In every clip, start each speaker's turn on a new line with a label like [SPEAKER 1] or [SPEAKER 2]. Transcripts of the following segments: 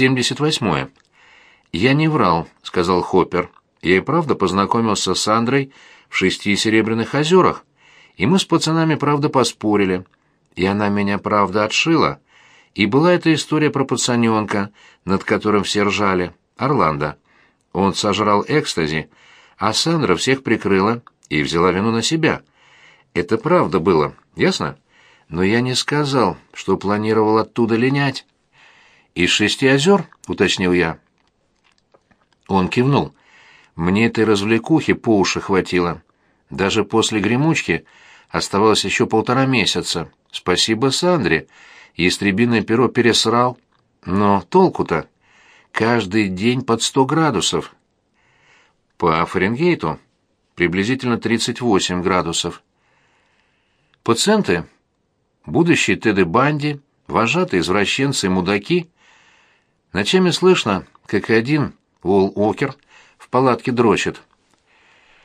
[SPEAKER 1] 78-е. «Я не врал», — сказал Хоппер. «Я и правда познакомился с Андрой в шести серебряных озерах, и мы с пацанами, правда, поспорили. И она меня, правда, отшила. И была эта история про пацаненка, над которым все ржали, Орландо. Он сожрал экстази, а Сандра всех прикрыла и взяла вину на себя. Это правда было, ясно? Но я не сказал, что планировал оттуда линять». «Из шести озер?» — уточнил я. Он кивнул. Мне этой развлекухи по уши хватило. Даже после гремучки оставалось еще полтора месяца. Спасибо Сандре. Ястребиное перо пересрал. Но толку-то? Каждый день под сто градусов. По Фаренгейту приблизительно 38 градусов. Пациенты, будущие Теды Банди, вожатые извращенцы и мудаки, ночами слышно, как один Уолл Уокер в палатке дрочит.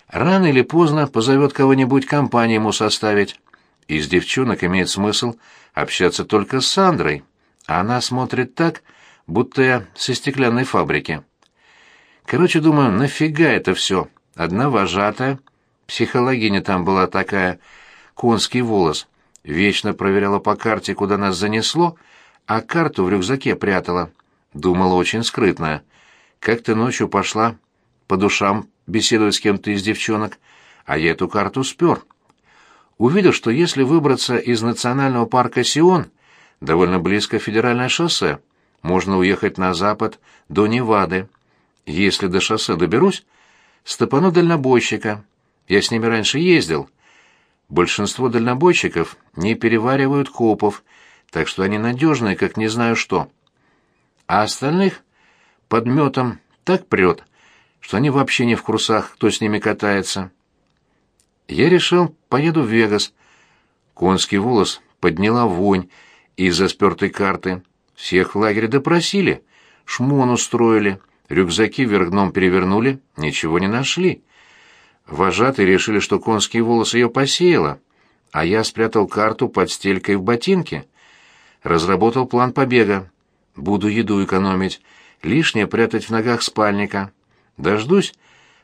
[SPEAKER 1] Рано или поздно позовет кого-нибудь компанию ему составить. Из девчонок имеет смысл общаться только с Сандрой, а она смотрит так, будто я со стеклянной фабрики. Короче, думаю, нафига это все? Одна вожатая, психологиня там была такая, конский волос, вечно проверяла по карте, куда нас занесло, а карту в рюкзаке прятала. Думала, очень скрытная как ты ночью пошла по душам беседовать с кем-то из девчонок, а я эту карту спер. Увидел, что если выбраться из национального парка Сион, довольно близко федеральное шоссе, можно уехать на запад до Невады. Если до шоссе доберусь, стопану дальнобойщика. Я с ними раньше ездил. Большинство дальнобойщиков не переваривают копов, так что они надежные, как не знаю что. А остальных подметом так прет, что они вообще не в курсах, кто с ними катается. Я решил, поеду в Вегас. Конский волос подняла вонь из-за спертой карты. Всех в лагере допросили, шмон устроили, рюкзаки вверх перевернули, ничего не нашли. Вожатые решили, что конский волос ее посеяла, а я спрятал карту под стелькой в ботинке. Разработал план побега. Буду еду экономить, лишнее прятать в ногах спальника. Дождусь,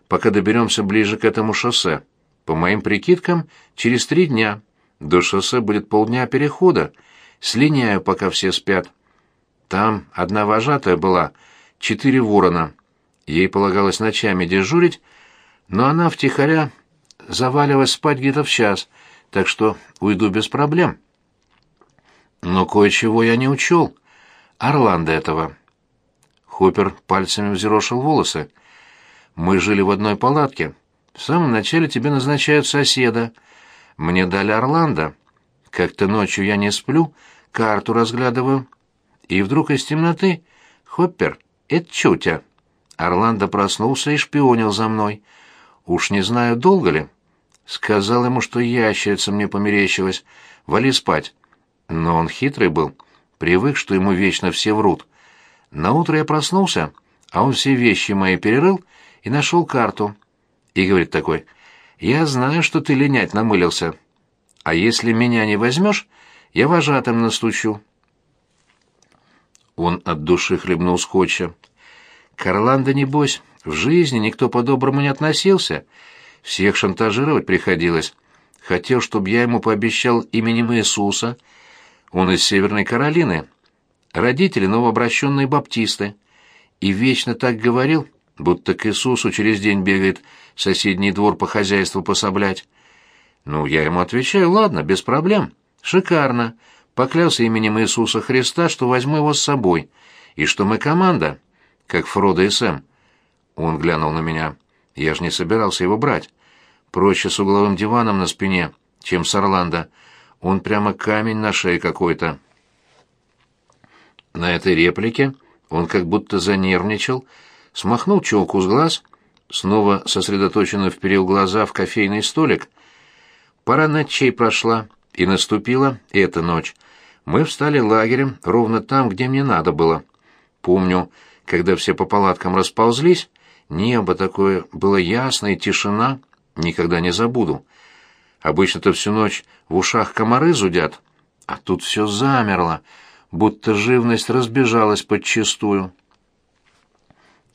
[SPEAKER 1] пока доберемся ближе к этому шоссе. По моим прикидкам, через три дня. До шоссе будет полдня перехода. Слиняю, пока все спят. Там одна вожатая была, четыре ворона. Ей полагалось ночами дежурить, но она втихаря заваливалась спать где-то в час, так что уйду без проблем. Но кое-чего я не учел. Орландо этого. Хоппер пальцами взъерошил волосы. «Мы жили в одной палатке. В самом начале тебе назначают соседа. Мне дали Орландо. Как-то ночью я не сплю, карту разглядываю. И вдруг из темноты... Хоппер, это чутя». Орландо проснулся и шпионил за мной. Уж не знаю, долго ли. Сказал ему, что ящерица мне померещилась. Вали спать. Но он хитрый был. Привык, что ему вечно все врут. На утро я проснулся, а он все вещи мои перерыл и нашел карту. И говорит такой, «Я знаю, что ты линять намылился. А если меня не возьмешь, я вожатым настучу». Он от души хлебнул скотча. «К Орландо, небось, в жизни никто по-доброму не относился. Всех шантажировать приходилось. Хотел, чтобы я ему пообещал именем Иисуса. Он из Северной Каролины, родители новообращенные баптисты. И вечно так говорил, будто к Иисусу через день бегает соседний двор по хозяйству пособлять. Ну, я ему отвечаю, ладно, без проблем. Шикарно. Поклялся именем Иисуса Христа, что возьму его с собой, и что мы команда, как Фродо и Сэм. Он глянул на меня. Я же не собирался его брать. Проще с угловым диваном на спине, чем с Орландо. Он прямо камень на шее какой-то. На этой реплике он как будто занервничал, смахнул челку с глаз, снова сосредоточенно вперил глаза в кофейный столик. Пора ночей прошла, и наступила эта ночь. Мы встали лагерем ровно там, где мне надо было. Помню, когда все по палаткам расползлись, небо такое было ясное, тишина, никогда не забуду. Обычно-то всю ночь в ушах комары зудят, а тут все замерло, будто живность разбежалась подчистую.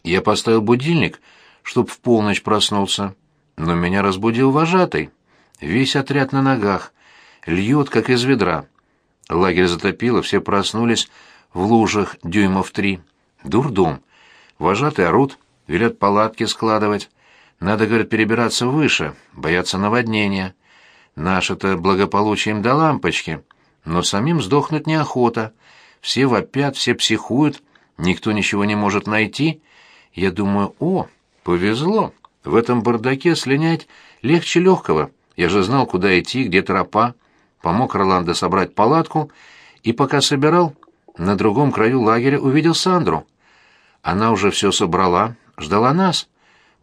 [SPEAKER 1] Я поставил будильник, чтоб в полночь проснулся, но меня разбудил вожатый. Весь отряд на ногах, льет, как из ведра. Лагерь затопило, все проснулись в лужах дюймов три. Дурдом. Вожатый орут, велят палатки складывать. Надо, говорят, перебираться выше, бояться наводнения. Наше-то им до лампочки, но самим сдохнуть неохота. Все вопят, все психуют, никто ничего не может найти. Я думаю, о, повезло, в этом бардаке слинять легче легкого. Я же знал, куда идти, где тропа. Помог Роландо собрать палатку, и пока собирал, на другом краю лагеря увидел Сандру. Она уже все собрала, ждала нас.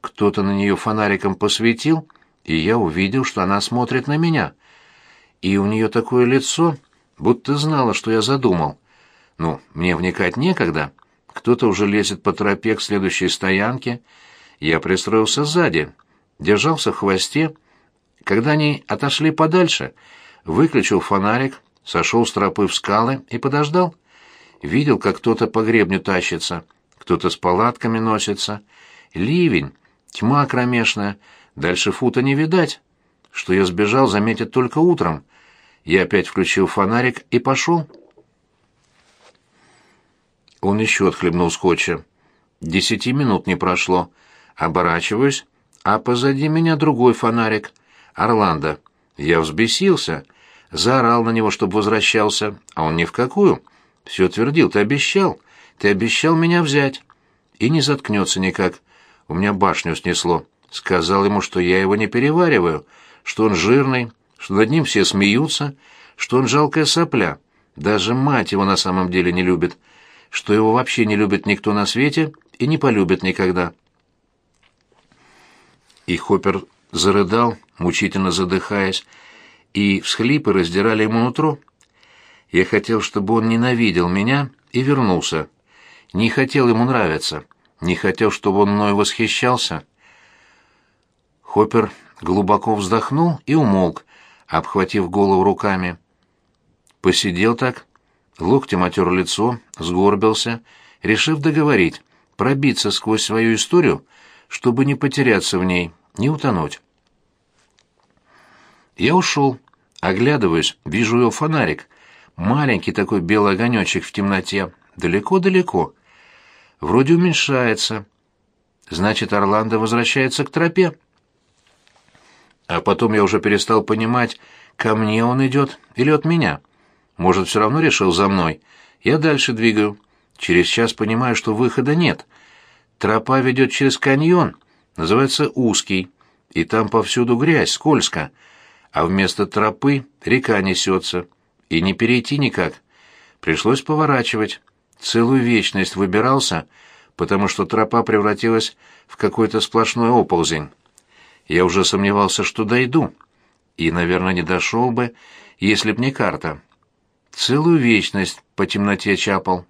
[SPEAKER 1] Кто-то на нее фонариком посветил, и я увидел, что она смотрит на меня. И у нее такое лицо, будто знала, что я задумал. Ну, мне вникать некогда. Кто-то уже лезет по тропе к следующей стоянке. Я пристроился сзади, держался в хвосте. Когда они отошли подальше, выключил фонарик, сошел с тропы в скалы и подождал. Видел, как кто-то по гребню тащится, кто-то с палатками носится. Ливень, тьма кромешная, дальше фута не видать. Что я сбежал, заметит только утром. Я опять включил фонарик и пошел. Он еще отхлебнул скотча. Десяти минут не прошло. Оборачиваюсь, а позади меня другой фонарик. Орландо. Я взбесился, заорал на него, чтобы возвращался, а он ни в какую. Все твердил, ты обещал, ты обещал меня взять. И не заткнется никак. У меня башню снесло. Сказал ему, что я его не перевариваю, что он жирный, что над ним все смеются, что он жалкая сопля. Даже мать его на самом деле не любит, что его вообще не любит никто на свете и не полюбит никогда. И Хоппер зарыдал, мучительно задыхаясь, и всхлипы раздирали ему нутро. Я хотел, чтобы он ненавидел меня и вернулся. Не хотел ему нравиться, не хотел, чтобы он мною восхищался. Хоппер глубоко вздохнул и умолк, обхватив голову руками. Посидел так, локтем отер лицо, сгорбился, решив договорить, пробиться сквозь свою историю, чтобы не потеряться в ней, не утонуть. Я ушел. Оглядываюсь, вижу его фонарик. Маленький такой белый огонечек в темноте. Далеко-далеко. Вроде уменьшается. Значит, Орландо возвращается к тропе. А потом я уже перестал понимать, ко мне он идет или от меня. Может, все равно решил за мной. Я дальше двигаю. Через час понимаю, что выхода нет. Тропа ведет через каньон, называется узкий, и там повсюду грязь, скользко, а вместо тропы река несется, и не перейти никак. Пришлось поворачивать. Целую вечность выбирался, потому что тропа превратилась в какой-то сплошной оползень. Я уже сомневался, что дойду, и, наверное, не дошел бы, если б не карта. Целую вечность по темноте чапал.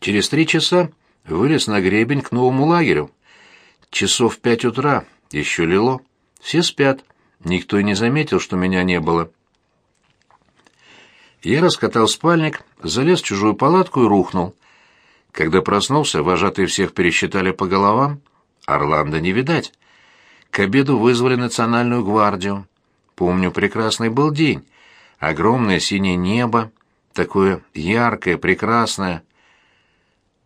[SPEAKER 1] Через три часа вылез на гребень к новому лагерю. Часов пять утра, еще лило. Все спят. Никто и не заметил, что меня не было. Я раскатал спальник, залез в чужую палатку и рухнул. Когда проснулся, вожатые всех пересчитали по головам. Орландо не видать. К обеду вызвали национальную гвардию. Помню, прекрасный был день. Огромное синее небо, такое яркое, прекрасное.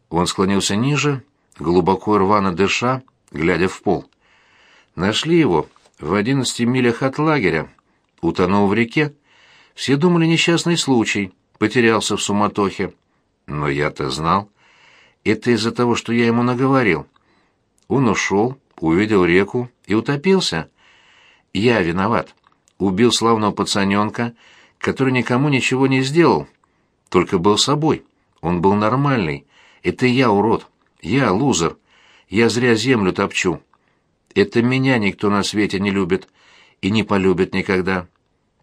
[SPEAKER 1] Он склонился ниже, глубоко рвано дыша, глядя в пол. Нашли его в одиннадцати милях от лагеря. Утонул в реке. Все думали несчастный случай, потерялся в суматохе. Но я-то знал. Это из-за того, что я ему наговорил. Он ушел, увидел реку и утопился. Я виноват. Убил славного пацаненка, который никому ничего не сделал, только был собой. Он был нормальный. Это я урод. Я лузер. Я зря землю топчу. Это меня никто на свете не любит и не полюбит никогда.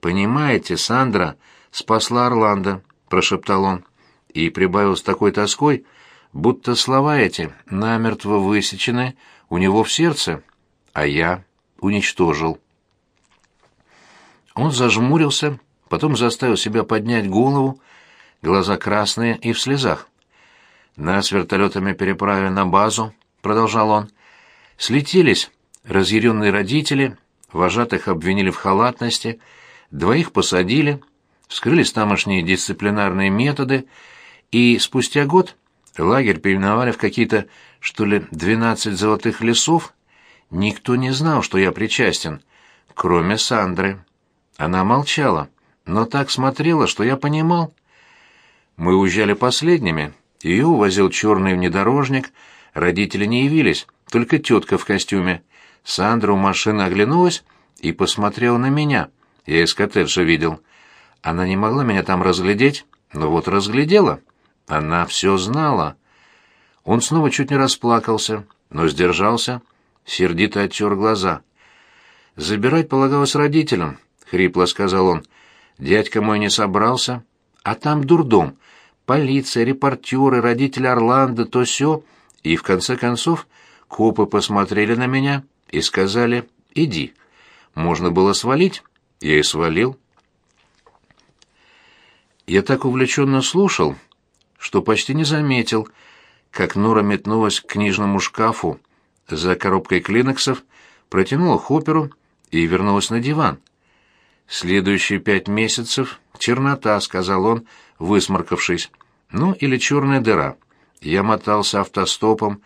[SPEAKER 1] Понимаете, Сандра спасла Орландо, прошептал он и прибавил с такой тоской, будто слова эти намертво высечены у него в сердце, а я уничтожил. Он зажмурился, потом заставил себя поднять голову, глаза красные и в слезах. «Нас вертолетами переправили на базу», — продолжал он. «Слетелись разъяренные родители, вожатых обвинили в халатности, двоих посадили, вскрылись тамошние дисциплинарные методы, и спустя год лагерь переименовали в какие-то, что ли, двенадцать золотых лесов. Никто не знал, что я причастен, кроме Сандры. Она молчала, но так смотрела, что я понимал. Мы уезжали последними, ее увозил черный внедорожник, родители не явились, только тетка в костюме. Сандра у машины оглянулась и посмотрела на меня. Я из коттеджа видел. Она не могла меня там разглядеть, но вот разглядела. Она все знала. Он снова чуть не расплакался, но сдержался, сердито оттер глаза. «Забирать полагалось родителям», — хрипло сказал он. «Дядька мой не собрался, а там дурдом. Полиция, репортеры, родители Орландо, то все. И в конце концов копы посмотрели на меня и сказали «иди». Можно было свалить, я и свалил. Я так увлеченно слушал, что почти не заметил, как Нора метнулась к книжному шкафу за коробкой клиноксов, протянула Хопперу и вернулась на диван. «Следующие пять месяцев — чернота», — сказал он, высморкавшись. «Ну, или черная дыра». Я мотался автостопом,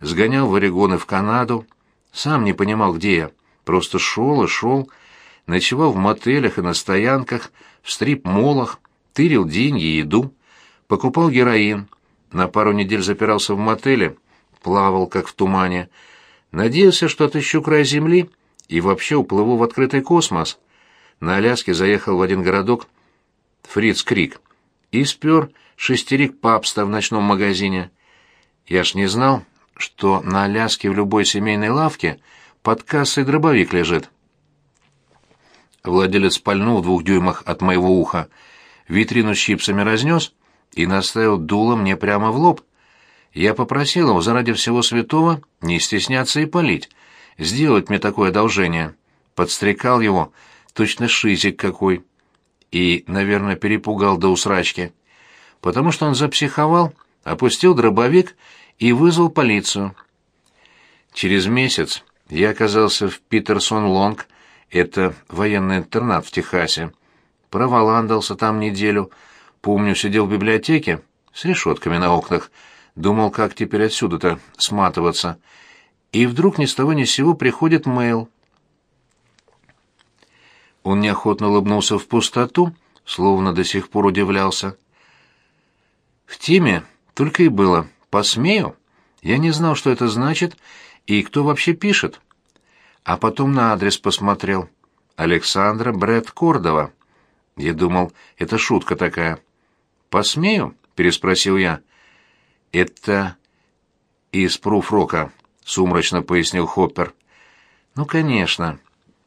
[SPEAKER 1] сгонял в Орегон в Канаду, сам не понимал, где я, просто шел и шел, ночевал в мотелях и на стоянках, в стрип-молах, тырил деньги и еду, покупал героин, на пару недель запирался в мотеле, плавал, как в тумане, надеялся, что отыщу край земли и вообще уплыву в открытый космос. На Аляске заехал в один городок, Фриц Крик, и спер шестерик папста в ночном магазине. Я ж не знал, что на Аляске в любой семейной лавке под кассой дробовик лежит. Владелец пальнул в двух дюймах от моего уха, витрину с чипсами разнес и наставил дуло мне прямо в лоб. Я попросил его заради всего святого не стесняться и палить, сделать мне такое одолжение. Подстрекал его, точно шизик какой. И, наверное, перепугал до усрачки. Потому что он запсиховал, опустил дробовик и вызвал полицию. Через месяц я оказался в Питерсон-Лонг, это военный интернат в Техасе. Проволандался там неделю. Помню, сидел в библиотеке с решетками на окнах. Думал, как теперь отсюда-то сматываться. И вдруг ни с того ни с сего приходит мейл. Он неохотно улыбнулся в пустоту, словно до сих пор удивлялся. В теме только и было — Посмею? Я не знал, что это значит и кто вообще пишет. А потом на адрес посмотрел. Александра Брэд Кордова. Я думал, это шутка такая. «Посмею?» — переспросил я. «Это из пруфрока», — сумрачно пояснил Хоппер. «Ну, конечно.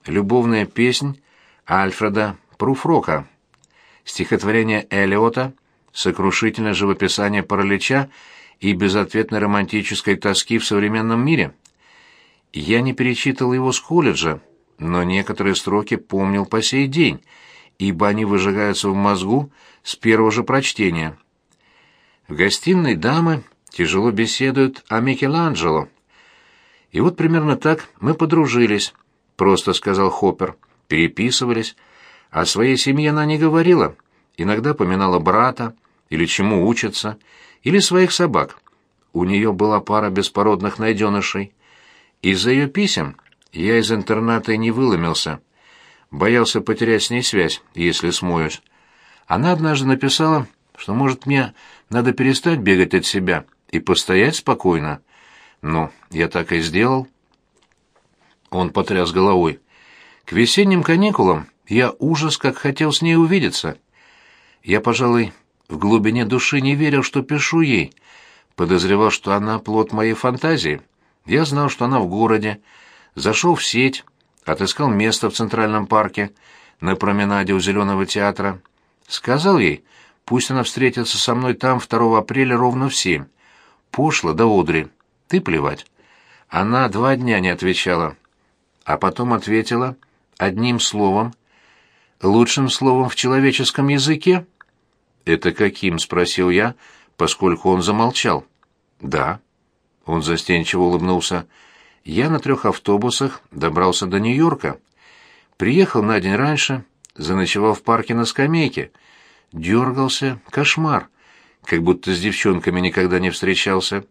[SPEAKER 1] Любовная песнь Альфреда Пруфрока. Стихотворение Элиота, сокрушительное живописание паралича и безответной романтической тоски в современном мире. Я не перечитывал его с колледжа, но некоторые строки помнил по сей день, ибо они выжигаются в мозгу с первого же прочтения. В гостиной дамы тяжело беседуют о Микеланджело. И вот примерно так мы подружились, просто сказал Хоппер, переписывались. О своей семье она не говорила, иногда поминала брата или чему учится, или своих собак. У нее была пара беспородных найденышей. Из-за ее писем я из интерната и не выломился. Боялся потерять с ней связь, если смоюсь. Она однажды написала, что, может, мне надо перестать бегать от себя и постоять спокойно. Ну, я так и сделал. Он потряс головой. К весенним каникулам я ужас как хотел с ней увидеться. Я, пожалуй, в глубине души не верил, что пишу ей. Подозревал, что она плод моей фантазии. Я знал, что она в городе. Зашел в сеть, отыскал место в Центральном парке, на променаде у Зеленого театра. Сказал ей, пусть она встретится со мной там 2 апреля ровно в семь. Пошло да одри. Ты плевать. Она два дня не отвечала. А потом ответила одним словом, лучшим словом в человеческом языке — «Это каким?» — спросил я, поскольку он замолчал. «Да». Он застенчиво улыбнулся. «Я на трех автобусах добрался до Нью-Йорка. Приехал на день раньше, заночевал в парке на скамейке. Дергался, кошмар, как будто с девчонками никогда не встречался.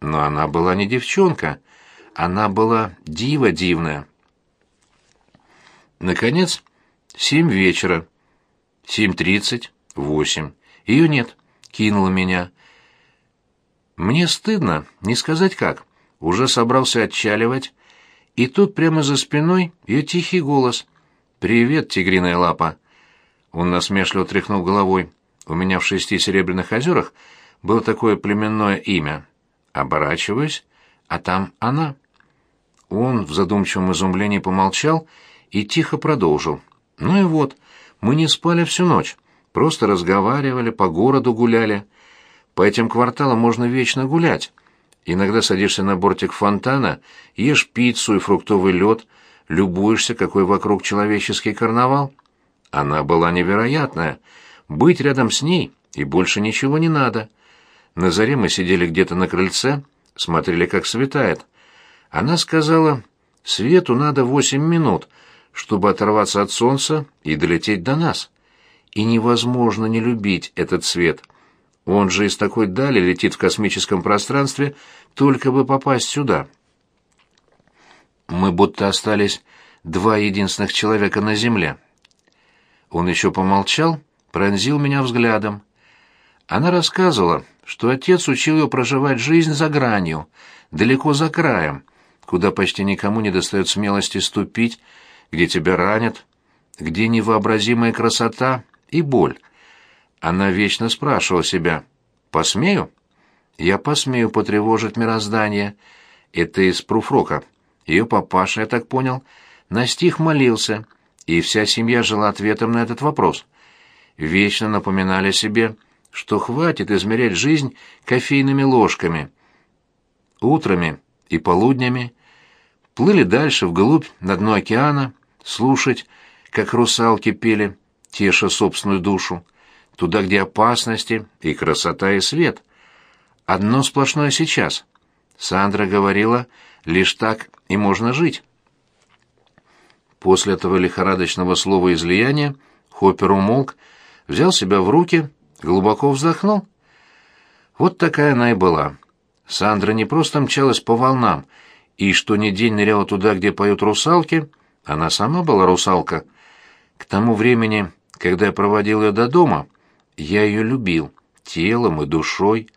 [SPEAKER 1] Но она была не девчонка, она была дива дивная». Наконец, семь вечера. Семь тридцать, восемь. Ее нет. Кинула меня. Мне стыдно, не сказать как. Уже собрался отчаливать, и тут прямо за спиной ее тихий голос. «Привет, тигриная лапа!» Он насмешливо тряхнул головой. «У меня в шести серебряных озерах было такое племенное имя. Оборачиваюсь, а там она». Он в задумчивом изумлении помолчал и тихо продолжил. «Ну и вот, мы не спали всю ночь, просто разговаривали, по городу гуляли. По этим кварталам можно вечно гулять. Иногда садишься на бортик фонтана, ешь пиццу и фруктовый лед, любуешься, какой вокруг человеческий карнавал. Она была невероятная. Быть рядом с ней и больше ничего не надо. На заре мы сидели где-то на крыльце, смотрели, как светает. Она сказала, «Свету надо восемь минут», чтобы оторваться от солнца и долететь до нас. И невозможно не любить этот свет. Он же из такой дали летит в космическом пространстве, только бы попасть сюда. Мы будто остались два единственных человека на Земле. Он еще помолчал, пронзил меня взглядом. Она рассказывала, что отец учил ее проживать жизнь за гранью, далеко за краем, куда почти никому не достает смелости ступить, где тебя ранят, где невообразимая красота и боль. Она вечно спрашивала себя, «Посмею?» «Я посмею потревожить мироздание». Это из Пруфрока. Ее папаша, я так понял, на стих молился, и вся семья жила ответом на этот вопрос. Вечно напоминали себе, что хватит измерять жизнь кофейными ложками. Утрами и полуднями плыли дальше вглубь на дно океана, слушать, как русалки пели, теша собственную душу, туда, где опасности и красота и свет. Одно сплошное сейчас. Сандра говорила, лишь так и можно жить. После этого лихорадочного слова излияния Хоппер умолк, взял себя в руки, глубоко вздохнул. Вот такая она и была. Сандра не просто мчалась по волнам, и что ни день ныряла туда, где поют русалки — она сама была русалка. К тому времени, когда я проводил ее до дома, я ее любил, телом и душой.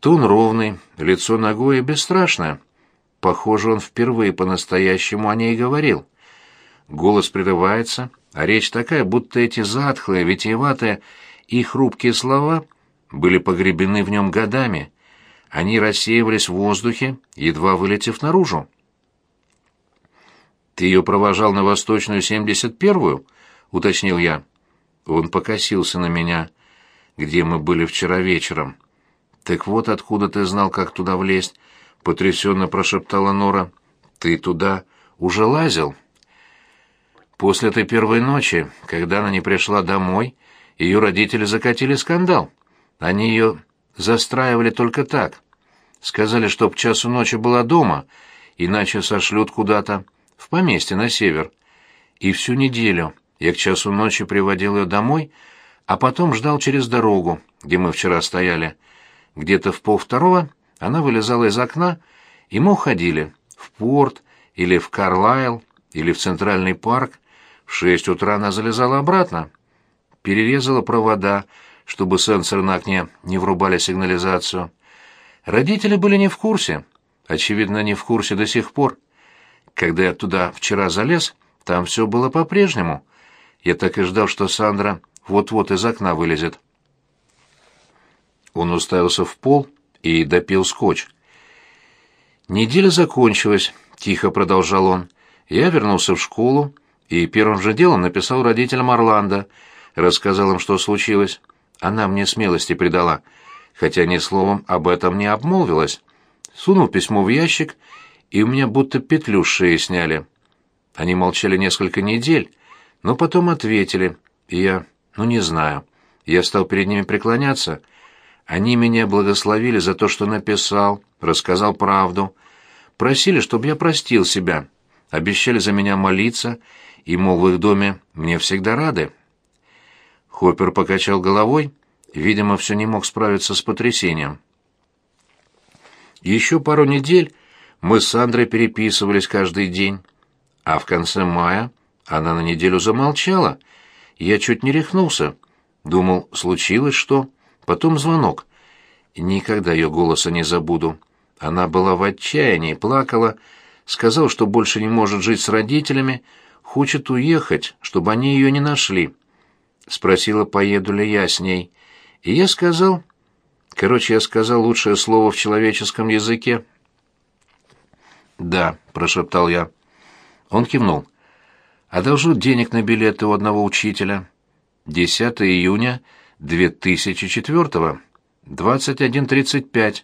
[SPEAKER 1] Тон ровный, лицо ногое бесстрашное. Похоже, он впервые по-настоящему о ней говорил. Голос прерывается, а речь такая, будто эти затхлые, витиеватые и хрупкие слова были погребены в нем годами. Они рассеивались в воздухе, едва вылетев наружу. «Ты ее провожал на Восточную 71-ю?» — уточнил я. Он покосился на меня. «Где мы были вчера вечером?» «Так вот откуда ты знал, как туда влезть?» — потрясенно прошептала Нора. «Ты туда уже лазил?» После этой первой ночи, когда она не пришла домой, ее родители закатили скандал. Они ее застраивали только так. Сказали, чтоб часу ночи была дома, иначе сошлют куда-то в поместье на север. И всю неделю я к часу ночи приводил ее домой, а потом ждал через дорогу, где мы вчера стояли. Где-то в полвторого она вылезала из окна, и мы уходили в порт или в Карлайл или в Центральный парк. В шесть утра она залезала обратно. Перерезала провода, чтобы сенсоры на окне не врубали сигнализацию. Родители были не в курсе. Очевидно, не в курсе до сих пор. Когда я туда вчера залез, там все было по-прежнему. Я так и ждал, что Сандра вот-вот из окна вылезет. Он уставился в пол и допил скотч. «Неделя закончилась», — тихо продолжал он. «Я вернулся в школу и первым же делом написал родителям Орландо, рассказал им, что случилось. Она мне смелости придала, хотя ни словом об этом не обмолвилась. Сунул письмо в ящик и у меня будто петлю с шеи сняли. Они молчали несколько недель, но потом ответили, и я, ну не знаю. Я стал перед ними преклоняться. Они меня благословили за то, что написал, рассказал правду. Просили, чтобы я простил себя. Обещали за меня молиться, и, мол, в их доме мне всегда рады. Хоппер покачал головой, видимо, все не мог справиться с потрясением. Еще пару недель мы с Сандрой переписывались каждый день, а в конце мая она на неделю замолчала. Я чуть не рехнулся. Думал, случилось что? Потом звонок. Никогда ее голоса не забуду. Она была в отчаянии, плакала, сказал, что больше не может жить с родителями, хочет уехать, чтобы они ее не нашли. Спросила, поеду ли я с ней. И я сказал... Короче, я сказал лучшее слово в человеческом языке. «Да», — прошептал я. Он кивнул. «Одолжу денег на билеты у одного учителя. 10 июня 2004-го, 21.35.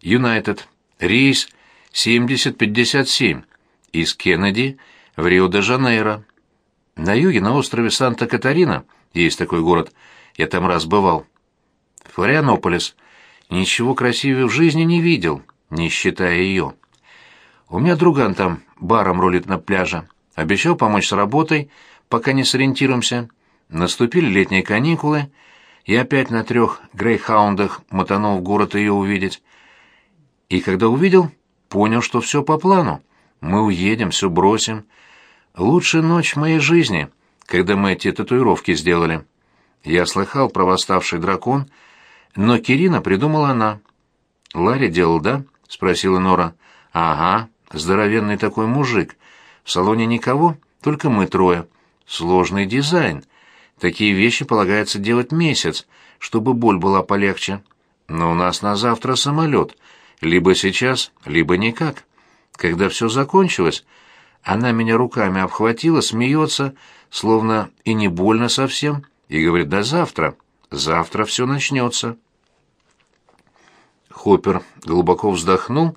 [SPEAKER 1] Юнайтед. Рейс 7057. Из Кеннеди в Рио-де-Жанейро. На юге, на острове Санта-Катарина, есть такой город, я там раз бывал. Флорианополис. Ничего красивее в жизни не видел, не считая ее. У меня друган там баром рулит на пляже. Обещал помочь с работой, пока не сориентируемся. Наступили летние каникулы, и опять на трех грейхаундах мотанул в город ее увидеть. И когда увидел, понял, что все по плану. Мы уедем, все бросим. Лучшая ночь в моей жизни, когда мы эти татуировки сделали. Я слыхал про восставший дракон, но Кирина придумала она. «Ларри делал, да?» — спросила Нора. «Ага, здоровенный такой мужик. В салоне никого, только мы трое. Сложный дизайн. Такие вещи полагается делать месяц, чтобы боль была полегче. Но у нас на завтра самолет. Либо сейчас, либо никак. Когда все закончилось, она меня руками обхватила, смеется, словно и не больно совсем, и говорит «до завтра». Завтра все начнется. Хоппер глубоко вздохнул,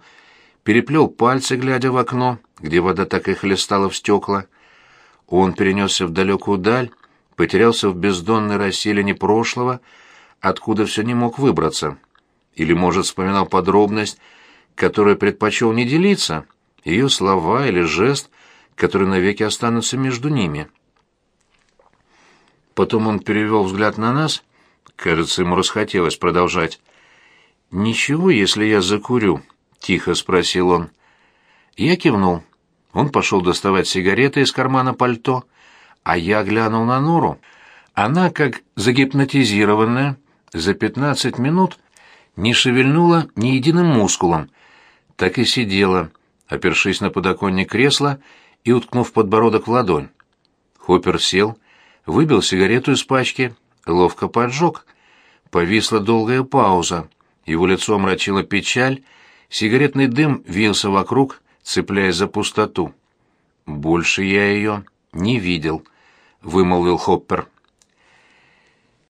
[SPEAKER 1] переплел пальцы, глядя в окно, где вода так и хлестала в стекла. Он перенесся в далекую даль, потерялся в бездонной расселине прошлого, откуда все не мог выбраться. Или, может, вспоминал подробность, которой предпочел не делиться, ее слова или жест, которые навеки останутся между ними. Потом он перевел взгляд на нас, кажется, ему расхотелось продолжать. «Ничего, если я закурю?» — тихо спросил он. Я кивнул. Он пошел доставать сигареты из кармана пальто, а я глянул на Нору. Она, как загипнотизированная, за пятнадцать минут не шевельнула ни единым мускулом, так и сидела, опершись на подоконник кресла и уткнув подбородок в ладонь. Хоппер сел, выбил сигарету из пачки, ловко поджег. Повисла долгая пауза. Его лицо омрачила печаль, сигаретный дым вился вокруг, цепляясь за пустоту. Больше я ее не видел. — вымолвил Хоппер.